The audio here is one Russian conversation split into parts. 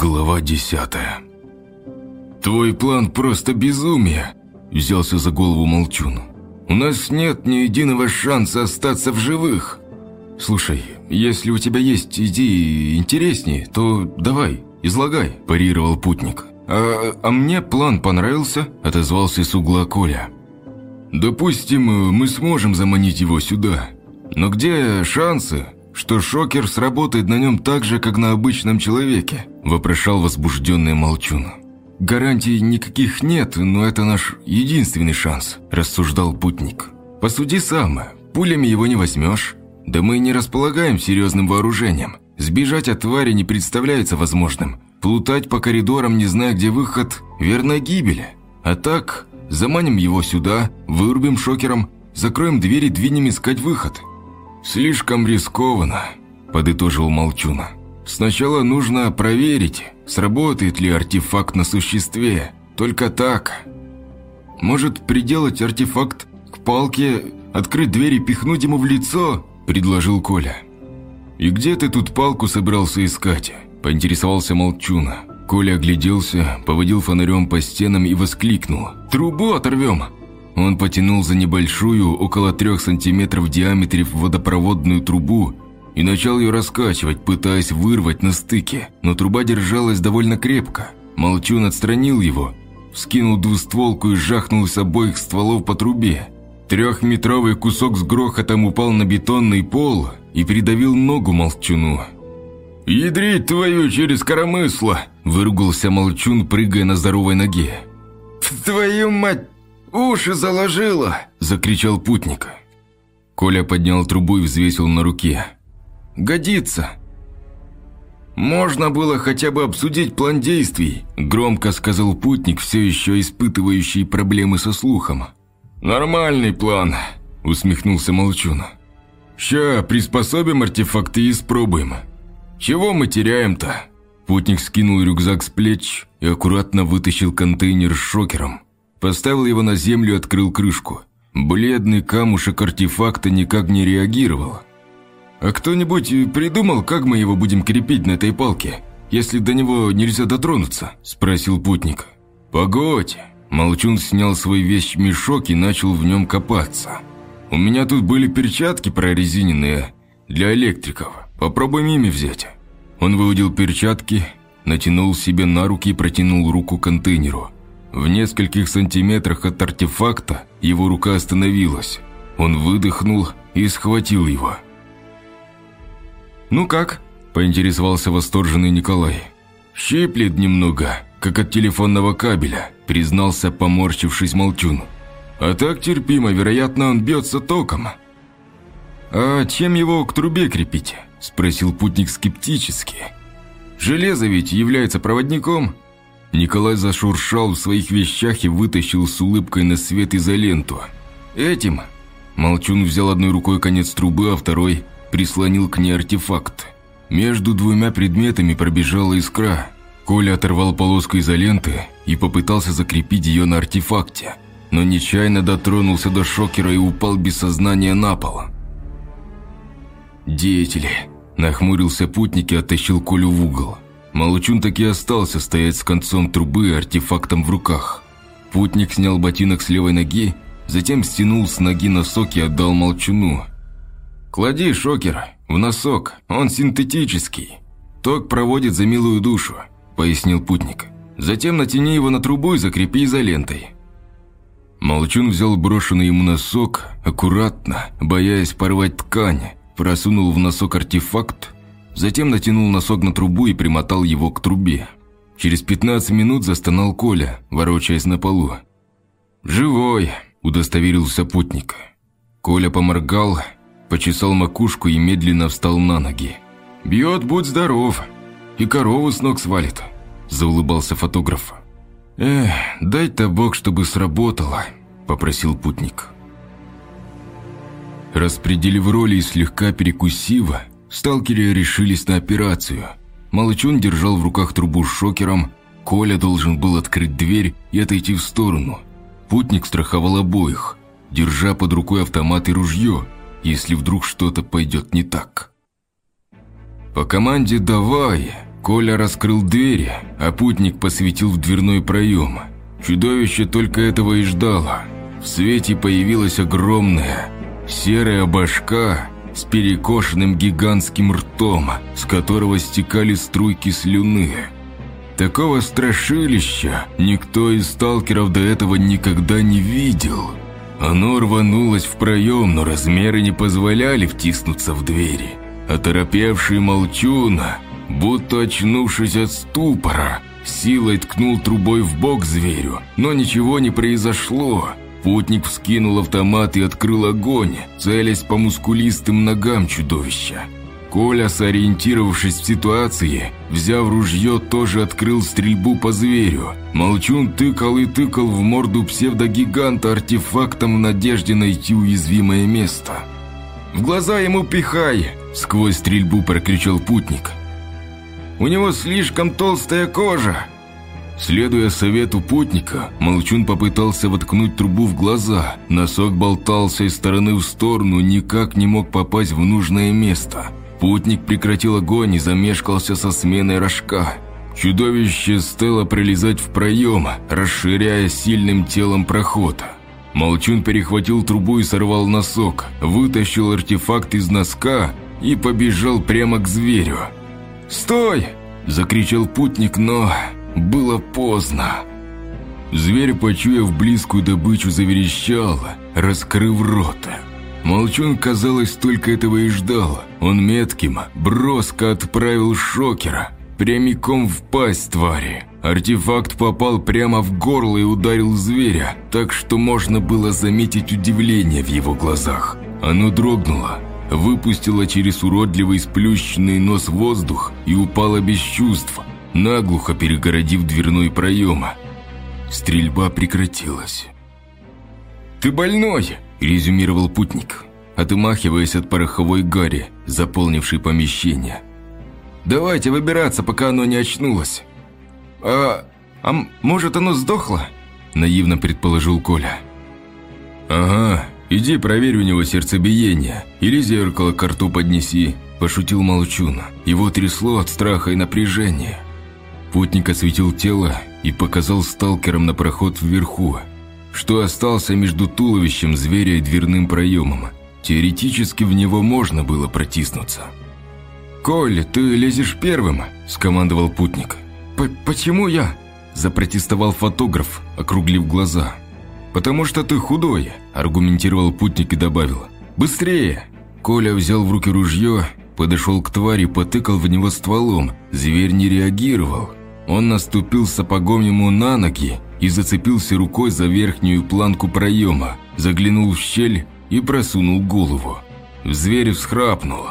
Глава десятая. «Твой план просто безумие», – взялся за голову Молчун. «У нас нет ни единого шанса остаться в живых. Слушай, если у тебя есть идеи интереснее, то давай, излагай», – парировал путник. «А, а мне план понравился», – отозвался с угла Коля. «Допустим, мы сможем заманить его сюда. Но где шансы, что шокер сработает на нем так же, как на обычном человеке?» – вопрошал возбужденный Молчун. «Гарантий никаких нет, но это наш единственный шанс», – рассуждал путник. «Посуди сам, пулями его не возьмешь. Да мы не располагаем серьезным вооружением. Сбежать от твари не представляется возможным. Плутать по коридорам, не зная, где выход – верная гибель. А так, заманим его сюда, вырубим шокером, закроем дверь и двинем искать выход». «Слишком рискованно», – подытожил Молчуна. «Сначала нужно проверить, сработает ли артефакт на существе. Только так. Может, приделать артефакт к палке, открыть дверь и пихнуть ему в лицо?» – предложил Коля. «И где ты тут палку собрался искать?» – поинтересовался Молчуна. Коля огляделся, поводил фонарем по стенам и воскликнул. «Трубу оторвем!» Он потянул за небольшую, около трех сантиметров в диаметре водопроводную трубу и начал ее раскачивать, пытаясь вырвать на стыке, но труба держалась довольно крепко. Молчун отстранил его, вскинул двустволку и жахнул с обоих стволов по трубе. Трехметровый кусок с грохотом упал на бетонный пол и придавил ногу Молчуну. «Ядрить твою через коромысло!» – выругался Молчун, прыгая на здоровой ноге. «Твою мать!» «Уши заложило!» – закричал путник. Коля поднял трубу и взвесил на руке. «Годится!» «Можно было хотя бы обсудить план действий», – громко сказал путник, все еще испытывающий проблемы со слухом. «Нормальный план», – усмехнулся Молчун. «Ща приспособим артефакты и испробуем. Чего мы теряем-то?» Путник скинул рюкзак с плеч и аккуратно вытащил контейнер с шокером – Поставил его на землю и открыл крышку. Бледный камушек артефакта никак не реагировал. «А кто-нибудь придумал, как мы его будем крепить на этой палке, если до него нельзя дотронуться?» – спросил путник. «Погодь!» Молчун снял свой вещь-мешок и начал в нем копаться. «У меня тут были перчатки прорезиненные для электриков. Попробуем ими взять». Он выудил перчатки, натянул себе на руки и протянул руку к контейнеру – в нескольких сантиметрах от артефакта его рука остановилась. Он выдохнул и схватил его. «Ну как?» – поинтересовался восторженный Николай. «Щиплет немного, как от телефонного кабеля», – признался, поморщившись Молчун. «А так терпимо, вероятно, он бьется током». «А чем его к трубе крепить?» – спросил путник скептически. «Железо ведь является проводником». Николай зашуршал в своих вещах и вытащил с улыбкой на свет изоленту. «Этим?» Молчун взял одной рукой конец трубы, а второй прислонил к ней артефакт. Между двумя предметами пробежала искра. Коля оторвал полоску изоленты и попытался закрепить ее на артефакте, но нечаянно дотронулся до шокера и упал без сознания на пол. «Деятели!» – нахмурился путник и оттащил Колю в угол. Молчун таки остался стоять с концом трубы и артефактом в руках. Путник снял ботинок с левой ноги, затем стянул с ноги носок и отдал Молчуну. «Клади шокер в носок, он синтетический. Ток проводит за милую душу», – пояснил путник. «Затем натяни его на трубу и закрепи изолентой». Молчун взял брошенный ему носок, аккуратно, боясь порвать ткань, просунул в носок артефакт Затем натянул носок на трубу и примотал его к трубе. Через 15 минут застонал Коля, ворочаясь на полу. «Живой!» – удостоверился путник. Коля поморгал, почесал макушку и медленно встал на ноги. «Бьет, будь здоров! И корову с ног свалит!» – заулыбался фотограф. «Эх, дай-то Бог, чтобы сработало!» – попросил путник. Распределив роли и слегка перекусив, Сталкеры решились на операцию. Молчун держал в руках трубу с шокером, Коля должен был открыть дверь и отойти в сторону. Путник страховал обоих, держа под рукой автомат и ружье, если вдруг что-то пойдет не так. По команде «давай» Коля раскрыл двери, а путник посветил в дверной проем. Чудовище только этого и ждало. В свете появилась огромная серая башка с перекошенным гигантским ртом, с которого стекали струйки слюны. Такого страшилища никто из сталкеров до этого никогда не видел. Оно рванулось в проем, но размеры не позволяли втиснуться в двери. Оторопевший молчуна, будто очнувшись от ступора, силой ткнул трубой в бок зверю, но ничего не произошло. Путник вскинул автомат и открыл огонь, целясь по мускулистым ногам чудовища. Коля, сориентировавшись в ситуации, взяв ружье, тоже открыл стрельбу по зверю. Молчун тыкал и тыкал в морду псевдогиганта артефактом в надежде найти уязвимое место. «В глаза ему пихай!» – сквозь стрельбу прокричал путник. «У него слишком толстая кожа!» Следуя совету путника, Молчун попытался воткнуть трубу в глаза. Носок болтался из стороны в сторону, никак не мог попасть в нужное место – Путник прекратил огонь и замешкался со сменой рожка. Чудовище стало пролезать в проем, расширяя сильным телом проход. Молчун перехватил трубу и сорвал носок, вытащил артефакт из носка и побежал прямо к зверю. «Стой!» – закричал путник, но было поздно. Зверь, почуяв близкую добычу, заверещал, раскрыв рот. Молчун, казалось, только этого и ждал. Он метким, броско отправил шокера прямиком в пасть твари. Артефакт попал прямо в горло и ударил зверя, так что можно было заметить удивление в его глазах. Оно дрогнуло, выпустило через уродливый сплющенный нос воздух и упало без чувств, наглухо перегородив дверной проем. Стрельба прекратилась. «Ты больной!» – резюмировал путник, отымахиваясь от пороховой гари, заполнившей помещение. «Давайте выбираться, пока оно не очнулось». «А, а может, оно сдохло?» – наивно предположил Коля. «Ага, иди проверь у него сердцебиение, или зеркало к рту поднеси», – пошутил Молчун. Его трясло от страха и напряжения. Путник осветил тело и показал сталкерам на проход вверху, что остался между туловищем зверя и дверным проемом. Теоретически в него можно было протиснуться. «Коль, ты лезешь первым», – скомандовал путник. «Почему я?» – запротестовал фотограф, округлив глаза. «Потому что ты худой», – аргументировал путник и добавил. «Быстрее!» Коля взял в руки ружье, подошел к твари, потыкал в него стволом. Зверь не реагировал. Он наступил сапогом ему на ноги и зацепился рукой за верхнюю планку проема, заглянул в щель и просунул голову. Зверь всхрапнул.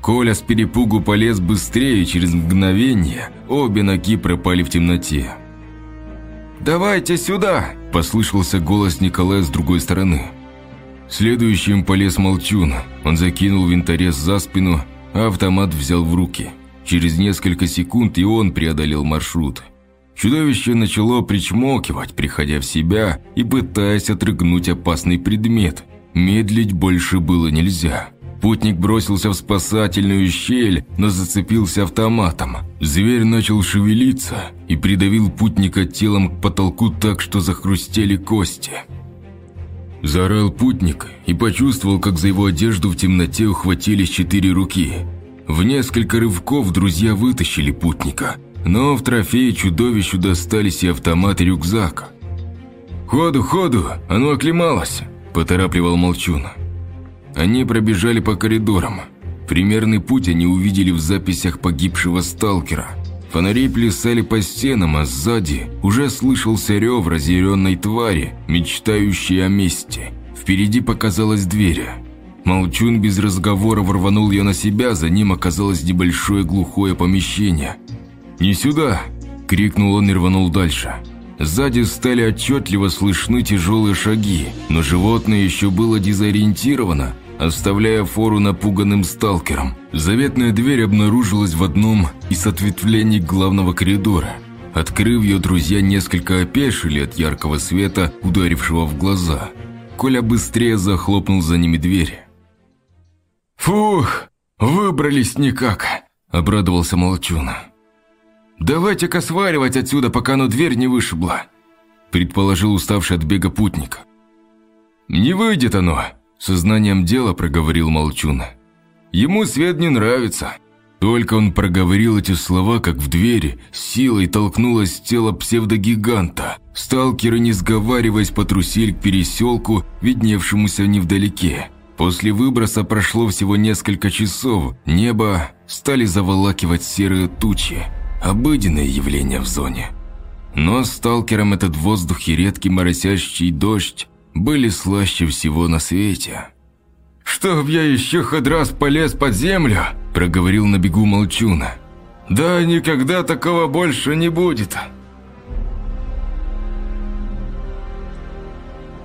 Коля с перепугу полез быстрее, через мгновение обе ноги пропали в темноте. «Давайте сюда!» – послышался голос Николая с другой стороны. Следующим полез Молчун. Он закинул винторез за спину, а автомат взял в руки. Через несколько секунд и он преодолел маршрут – Чудовище начало причмокивать, приходя в себя и пытаясь отрыгнуть опасный предмет. Медлить больше было нельзя. Путник бросился в спасательную щель, но зацепился автоматом. Зверь начал шевелиться и придавил путника телом к потолку так, что захрустели кости. Заорал путник и почувствовал, как за его одежду в темноте ухватились четыре руки. В несколько рывков друзья вытащили путника – но в трофее чудовищу достались и автомат, и рюкзак. «Ходу, ходу, оно оклемалось!» – поторапливал Молчун. Они пробежали по коридорам. Примерный путь они увидели в записях погибшего сталкера. Фонари плясали по стенам, а сзади уже слышался рев разъяренной твари, мечтающей о мести. Впереди показалась дверь. Молчун без разговора рванул ее на себя, за ним оказалось небольшое глухое помещение – «Не сюда!» – крикнул он и рванул дальше. Сзади стали отчетливо слышны тяжелые шаги, но животное еще было дезориентировано, оставляя фору напуганным сталкерам. Заветная дверь обнаружилась в одном из ответвлений главного коридора. Открыв ее, друзья несколько опешили от яркого света, ударившего в глаза. Коля быстрее захлопнул за ними дверь. «Фух, выбрались никак!» – обрадовался Молчун. давайте-ка сваливать отсюда, пока оно дверь не вышибла», предположил уставший от бега путник. «Не выйдет оно», сознанием дела проговорил Молчун. «Ему свет не нравится». Только он проговорил эти слова, как в двери, силой толкнулось тело псевдогиганта. Сталкеры, не сговариваясь, потрусили к переселку, видневшемуся невдалеке. После выброса прошло всего несколько часов, небо стали заволакивать серые тучи, обыденное явление в зоне. Но сталкерам этот воздух и редкий моросящий дождь были слаще всего на свете. «Чтоб я еще хоть раз полез под землю!» – проговорил на бегу Молчуна. «Да никогда такого больше не будет!»